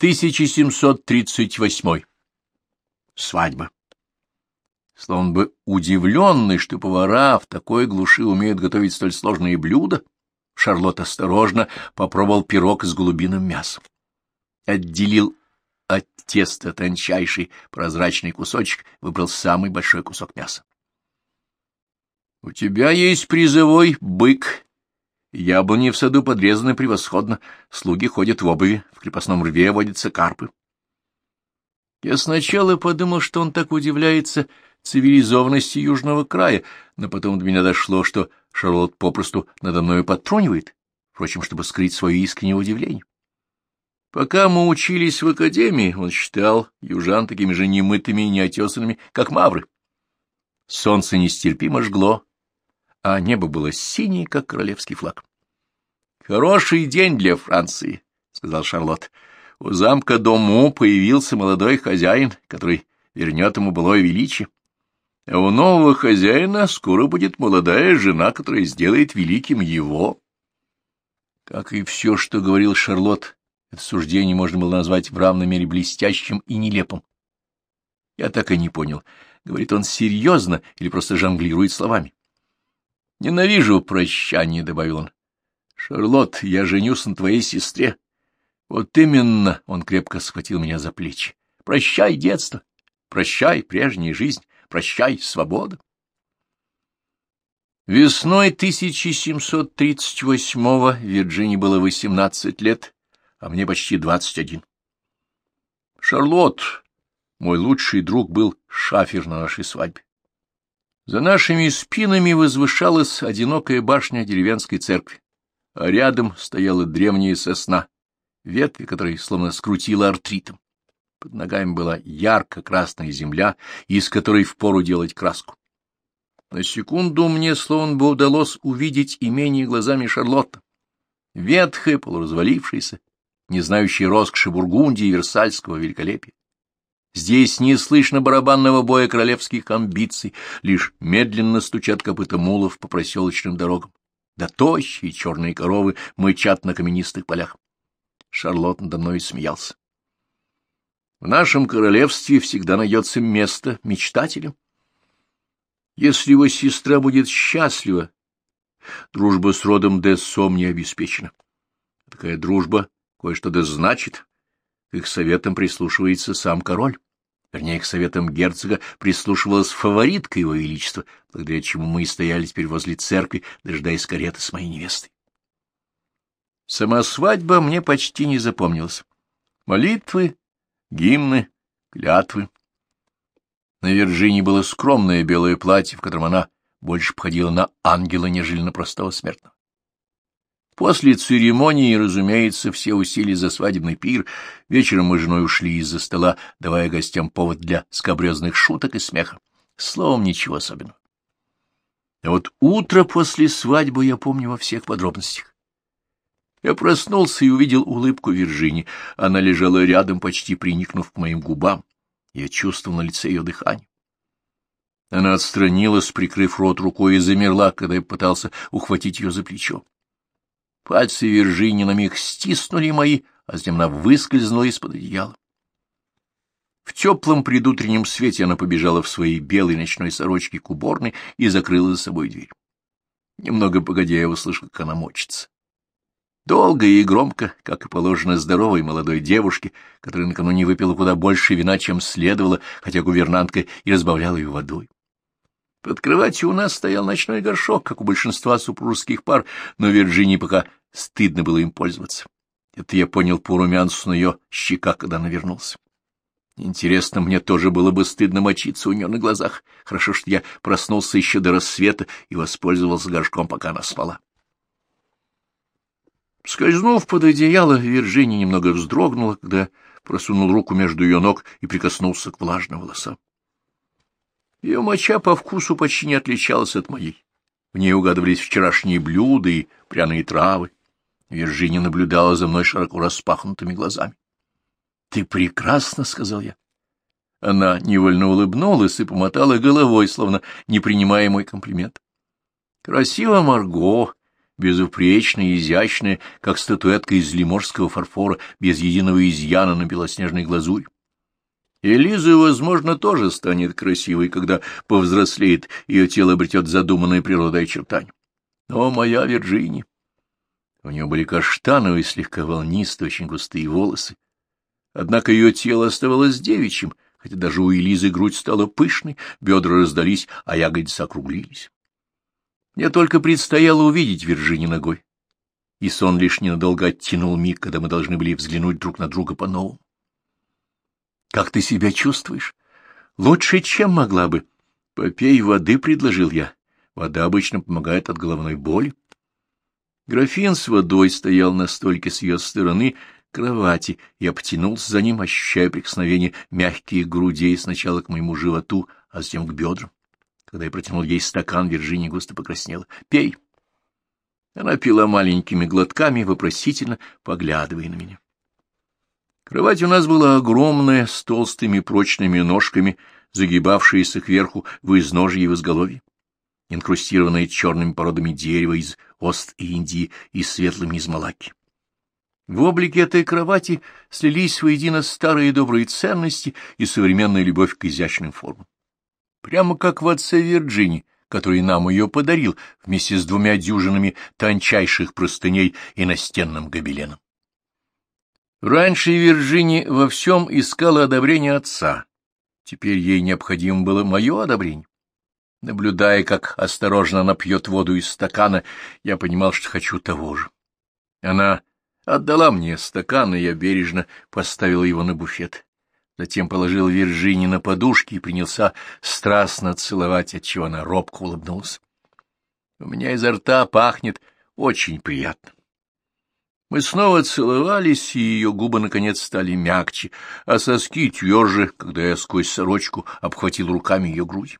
1738. Свадьба. Словно бы удивленный, что повара в такой глуши умеют готовить столь сложные блюда, Шарлотт осторожно попробовал пирог с голубиным мясом. Отделил от теста тончайший прозрачный кусочек, выбрал самый большой кусок мяса. — У тебя есть призовой бык. Яблони в саду подрезаны превосходно, слуги ходят в обуви, в крепостном рве водятся карпы. Я сначала подумал, что он так удивляется цивилизованности южного края, но потом до меня дошло, что Шарлотт попросту надо мною подтрунивает, впрочем, чтобы скрыть свое искреннее удивление. Пока мы учились в академии, он считал южан такими же немытыми и неотесанными, как мавры. Солнце нестерпимо жгло, а небо было синее, как королевский флаг. — Хороший день для Франции, — сказал Шарлотт. У замка Дому появился молодой хозяин, который вернет ему былое величие. А у нового хозяина скоро будет молодая жена, которая сделает великим его. Как и все, что говорил Шарлотт, это суждение можно было назвать в равной мере блестящим и нелепым. Я так и не понял, говорит он серьезно или просто жонглирует словами. «Ненавижу прощание», — добавил он. «Шарлотт, я женюсь на твоей сестре. Вот именно, — он крепко схватил меня за плечи. Прощай, детство, прощай, прежняя жизнь, прощай, свобода. Весной 1738-го Вирджинии было 18 лет, а мне почти 21. Шарлотт, мой лучший друг, был шафер на нашей свадьбе. За нашими спинами возвышалась одинокая башня деревенской церкви, а рядом стояла древняя сосна, ветви которой словно скрутила артритом. Под ногами была ярко-красная земля, из которой впору делать краску. На секунду мне словно бы удалось увидеть имение глазами Шарлотта. Ветхое, полуразвалившееся, не знающее роскоши Бургундии и Версальского великолепия. Здесь не слышно барабанного боя королевских амбиций, лишь медленно стучат копыта мулов по проселочным дорогам. Да тощие черные коровы мычат на каменистых полях. Шарлотт надо мной смеялся. В нашем королевстве всегда найдется место мечтателям. Если его сестра будет счастлива, дружба с родом де Сом не обеспечена. Такая дружба кое-что да значит. Их советам прислушивается сам король. Вернее, к советам герцога прислушивалась фаворитка его величества, благодаря чему мы и стояли теперь возле церкви, дожидаясь кареты с моей невестой. Сама свадьба мне почти не запомнилась. Молитвы, гимны, клятвы. На Вирджинии было скромное белое платье, в котором она больше походила на ангела, нежели на простого смертного. После церемонии, разумеется, все усилия за свадебный пир. Вечером мы с женой ушли из-за стола, давая гостям повод для скобрезных шуток и смеха. Словом, ничего особенного. А вот утро после свадьбы я помню во всех подробностях. Я проснулся и увидел улыбку Виржини. Она лежала рядом, почти приникнув к моим губам. Я чувствовал на лице ее дыхание. Она отстранилась, прикрыв рот рукой, и замерла, когда я пытался ухватить ее за плечо. Пальцы Виржини на миг стиснули мои, а затем она выскользнула из-под одеяла. В теплом предутреннем свете она побежала в своей белой ночной сорочке к уборной и закрыла за собой дверь. Немного погодя я услышал, как она мочится. Долго и громко, как и положено здоровой молодой девушке, которая накануне выпила куда больше вина, чем следовало, хотя гувернантка и разбавляла ее водой. Под кроватью у нас стоял ночной горшок, как у большинства супружеских пар, но Вирджинии пока стыдно было им пользоваться. Это я понял по румянцу на ее щеках, когда она вернулась. Интересно, мне тоже было бы стыдно мочиться у нее на глазах. Хорошо, что я проснулся еще до рассвета и воспользовался горшком, пока она спала. Скользнув под одеяло, Вирджиния немного вздрогнула, когда просунул руку между ее ног и прикоснулся к влажным волосам. Ее моча по вкусу почти не отличалась от моей. В ней угадывались вчерашние блюда и пряные травы. Вирджиния наблюдала за мной широко распахнутыми глазами. — Ты прекрасно, — сказал я. Она невольно улыбнулась и помотала головой, словно не принимая мой комплимент. — Красиво, Марго, безупречная изящная, как статуэтка из лиморского фарфора, без единого изъяна на белоснежной глазурь. Элиза, возможно, тоже станет красивой, когда повзрослеет, ее тело обретет задуманное природой очертания. Но моя Вирджиния... У нее были каштановые, слегка волнистые, очень густые волосы. Однако ее тело оставалось девичьим, хотя даже у Элизы грудь стала пышной, бедра раздались, а ягодицы округлились. Мне только предстояло увидеть Вирджини ногой, и сон лишь ненадолго оттянул миг, когда мы должны были взглянуть друг на друга по-новому. — Как ты себя чувствуешь? — Лучше, чем могла бы. — Попей воды, — предложил я. Вода обычно помогает от головной боли. Графин с водой стоял на стойке с ее стороны кровати. Я потянулся за ним, ощущая прикосновение мягких грудей сначала к моему животу, а затем к бедрам. Когда я протянул ей стакан, Вирджиния густо покраснела. «Пей!» Она пила маленькими глотками, вопросительно поглядывая на меня. Кровать у нас была огромная, с толстыми прочными ножками, загибавшаяся кверху в изножье и в изголовье инкрустированные черными породами дерева из Ост-Индии и светлыми из Малаки. В облике этой кровати слились воедино старые добрые ценности и современная любовь к изящным формам. Прямо как в отце Вирджини, который нам ее подарил вместе с двумя дюжинами тончайших простыней и настенным гобеленом. Раньше Вирджини во всем искала одобрение отца. Теперь ей необходимо было мое одобрение. Наблюдая, как осторожно она пьет воду из стакана, я понимал, что хочу того же. Она отдала мне стакан, и я бережно поставил его на буфет. Затем положил Виржини на подушки и принялся страстно целовать, отчего она робко улыбнулась. У меня изо рта пахнет очень приятно. Мы снова целовались, и ее губы, наконец, стали мягче, а соски тверже, когда я сквозь сорочку обхватил руками ее грудь.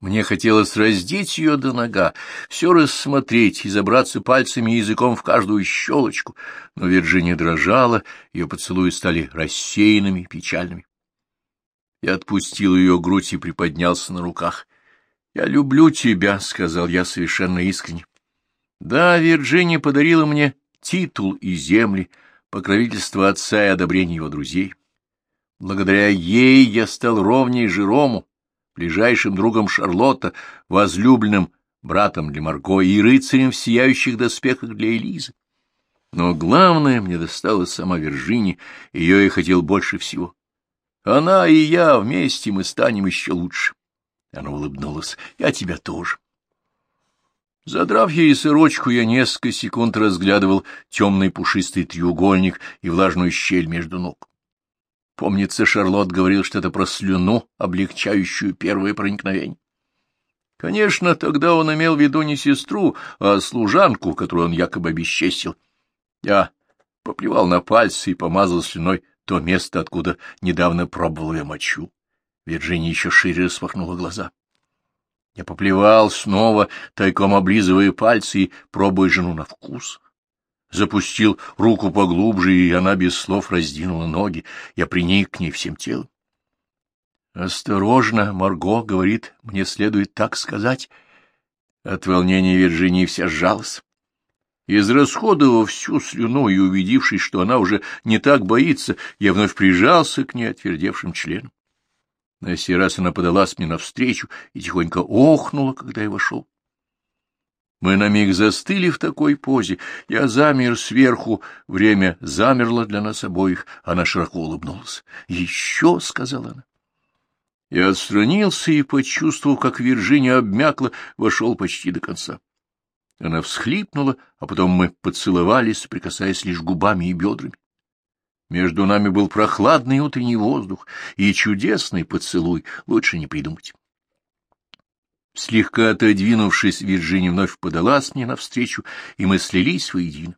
Мне хотелось раздеть ее до нога, все рассмотреть и забраться пальцами и языком в каждую щелочку, но Вирджиния дрожала, ее поцелуи стали рассеянными, печальными. Я отпустил ее грудь и приподнялся на руках. — Я люблю тебя, — сказал я совершенно искренне. Да, Вирджиния подарила мне титул и земли, покровительство отца и одобрение его друзей. Благодаря ей я стал ровней Жерому, ближайшим другом Шарлотта, возлюбленным братом для Марго и рыцарем в сияющих доспехах для Элизы. Но главное, мне досталась сама Виржини, ее я хотел больше всего. Она и я вместе мы станем еще лучше. Она улыбнулась. Я тебя тоже. Задрав ей сырочку, я несколько секунд разглядывал темный пушистый треугольник и влажную щель между ног. Помнится, Шарлотт говорил что-то про слюну, облегчающую первое проникновение. Конечно, тогда он имел в виду не сестру, а служанку, которую он якобы обесчестил. Я поплевал на пальцы и помазал слюной то место, откуда недавно пробовал я мочу. Вирджиния еще шире распахнула глаза. Я поплевал снова, тайком облизывая пальцы и пробуя жену на вкус запустил руку поглубже, и она без слов раздвинула ноги. Я приник к ней всем телом. «Осторожно, Марго, — говорит, — мне следует так сказать». От волнения Вирджинии вся сжалась. Израсходовав всю слюну и убедившись, что она уже не так боится, я вновь прижался к ней отвердевшим членом. На сей раз она подалась мне навстречу и тихонько охнула, когда я вошел. Мы на миг застыли в такой позе. Я замер сверху. Время замерло для нас обоих. Она широко улыбнулась. «Еще!» — сказала она. Я отстранился и, почувствовав, как Виржиния обмякла, вошел почти до конца. Она всхлипнула, а потом мы поцеловались, прикасаясь лишь губами и бедрами. Между нами был прохладный утренний воздух и чудесный поцелуй, лучше не придумать. Слегка отодвинувшись, Вирджиния вновь подалась мне навстречу, и мы слились воедино.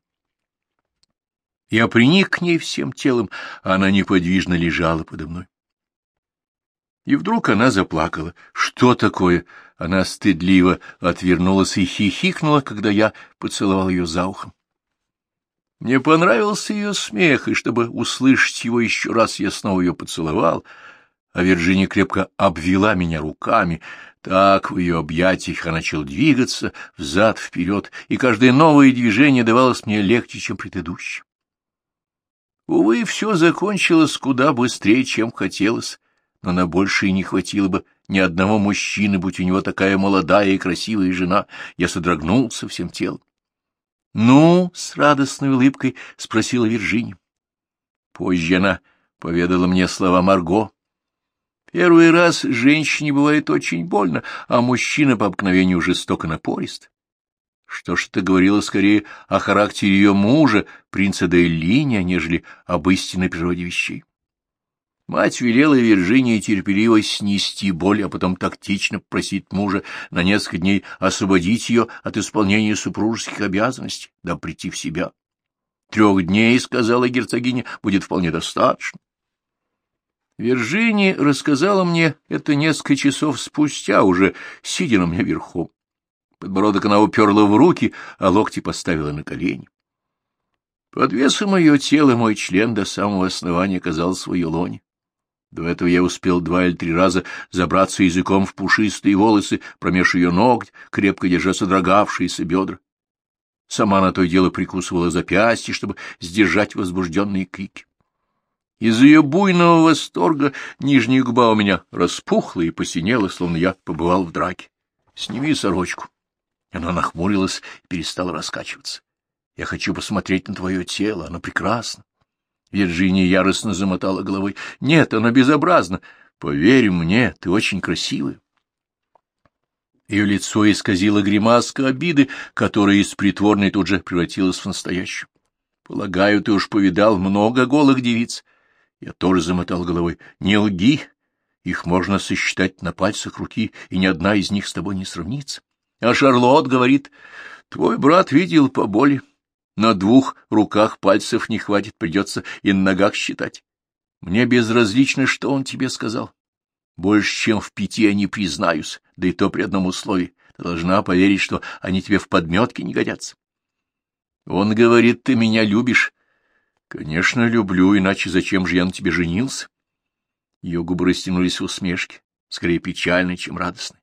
Я приник к ней всем телом, а она неподвижно лежала подо мной. И вдруг она заплакала. Что такое? Она стыдливо отвернулась и хихикнула, когда я поцеловал ее за ухом. Мне понравился ее смех, и чтобы услышать его еще раз, я снова ее поцеловал. а Вирджиния крепко обвела меня руками. Так в ее объятиях я начал двигаться взад-вперед, и каждое новое движение давалось мне легче, чем предыдущее. Увы, все закончилось куда быстрее, чем хотелось, но на большее не хватило бы ни одного мужчины, будь у него такая молодая и красивая жена. Я содрогнулся всем телом. — Ну, — с радостной улыбкой спросила Виржиния. Позже она поведала мне слова Марго. Первый раз женщине бывает очень больно, а мужчина по обыкновению жестоко напорист. Что ж ты говорила скорее о характере ее мужа, принца Дейлиния, нежели об истинной природе вещей? Мать велела Виржинии терпеливо снести боль, а потом тактично просить мужа на несколько дней освободить ее от исполнения супружеских обязанностей, да прийти в себя. Трех дней, — сказала герцогиня, — будет вполне достаточно. Виржиния рассказала мне это несколько часов спустя, уже сидя на мне верхом. Подбородок она уперла в руки, а локти поставила на колени. Под весом ее тела мой член до самого основания казался в ее лоне. До этого я успел два или три раза забраться языком в пушистые волосы, промеж ее ног, крепко держа содрогавшиеся бедра. Сама на то дело прикусывала запястье, чтобы сдержать возбужденные крики. Из ее буйного восторга нижняя губа у меня распухла и посинела, словно я побывал в драке. — Сними сорочку. Она нахмурилась и перестала раскачиваться. — Я хочу посмотреть на твое тело, оно прекрасно. Вирджиния яростно замотала головой. — Нет, оно безобразно. Поверь мне, ты очень красивая. Ее лицо исказило гримаска обиды, которая из притворной тут же превратилась в настоящую. Полагаю, ты уж повидал много голых девиц. Я тоже замотал головой. Не лги, их можно сосчитать на пальцах руки, и ни одна из них с тобой не сравнится. А Шарлот говорит, твой брат видел по боли. На двух руках пальцев не хватит, придется и на ногах считать. Мне безразлично, что он тебе сказал. Больше, чем в пяти я не признаюсь, да и то при одном условии. Ты должна поверить, что они тебе в подметке не годятся. Он говорит, ты меня любишь. Конечно, люблю, иначе зачем же я на тебе женился? Ее губы растянулись в усмешке, скорее печальной, чем радостной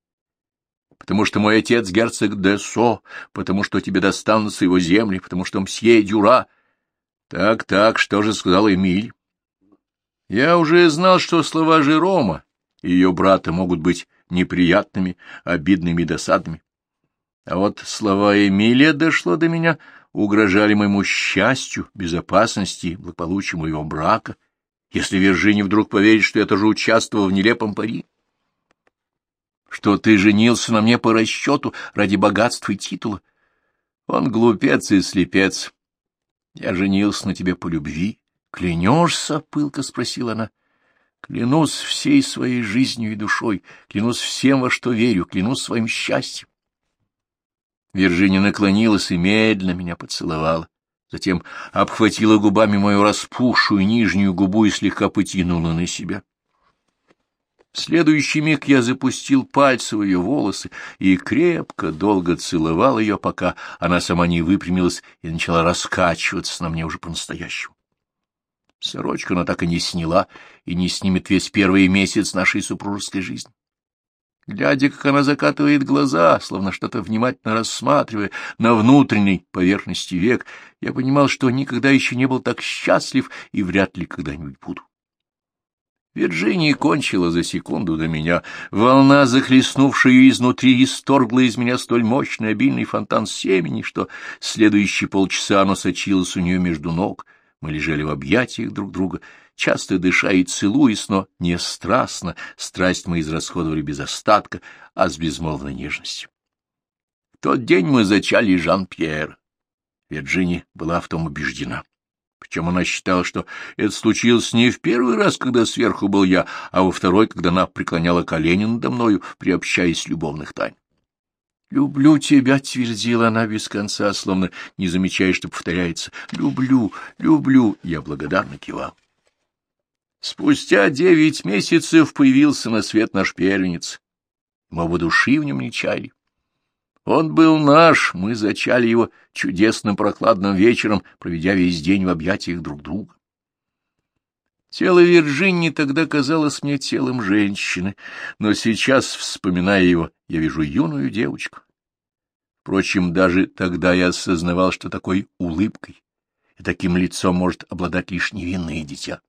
потому что мой отец герцог де Со, потому что тебе достанутся его земли, потому что мсье Дюра. Так, так, что же сказал Эмиль? Я уже знал, что слова Жерома и ее брата могут быть неприятными, обидными и досадными. А вот слова Эмилия дошло до меня, угрожали моему счастью, безопасности, благополучию моего брака, если Виржиния вдруг поверит, что я тоже участвовал в нелепом пари что ты женился на мне по расчету ради богатства и титула. Он глупец и слепец. Я женился на тебе по любви. Клянешься? — пылко спросила она. Клянусь всей своей жизнью и душой, клянусь всем, во что верю, клянусь своим счастьем. Виржиния наклонилась и медленно меня поцеловала. Затем обхватила губами мою распухшую нижнюю губу и слегка потянула на себя. В следующий миг я запустил пальцы в ее волосы и крепко, долго целовал ее, пока она сама не выпрямилась и начала раскачиваться на мне уже по-настоящему. Сорочку она так и не сняла и не снимет весь первый месяц нашей супружеской жизни. Глядя, как она закатывает глаза, словно что-то внимательно рассматривая на внутренней поверхности век, я понимал, что никогда еще не был так счастлив и вряд ли когда-нибудь буду. Вирджиния кончила за секунду до меня. Волна, захлестнувшая ее изнутри, исторгла из меня столь мощный обильный фонтан семени, что следующие полчаса оно сочилось у нее между ног. Мы лежали в объятиях друг друга, часто дыша и целуясь, но не страстно. Страсть мы израсходовали без остатка, а с безмолвной нежностью. В тот день мы зачали Жан-Пьер. Вирджиния была в том убеждена. Причем она считала, что это случилось не в первый раз, когда сверху был я, а во второй, когда она преклоняла колени надо мною, приобщаясь любовных тайн. «Люблю тебя», — твердила она без конца, словно не замечая, что повторяется. «Люблю, люблю», — я благодарно кивал. Спустя девять месяцев появился на свет наш первенец. Мы оба души в нем не чаяли. Он был наш, мы зачали его чудесным прохладным вечером, проведя весь день в объятиях друг друга. Тело Вирджинии тогда казалось мне телом женщины, но сейчас, вспоминая его, я вижу юную девочку. Впрочем, даже тогда я осознавал, что такой улыбкой и таким лицом может обладать лишь невинное дитя.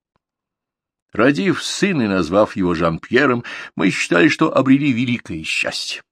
Родив сына и назвав его Жан-Пьером, мы считали, что обрели великое счастье.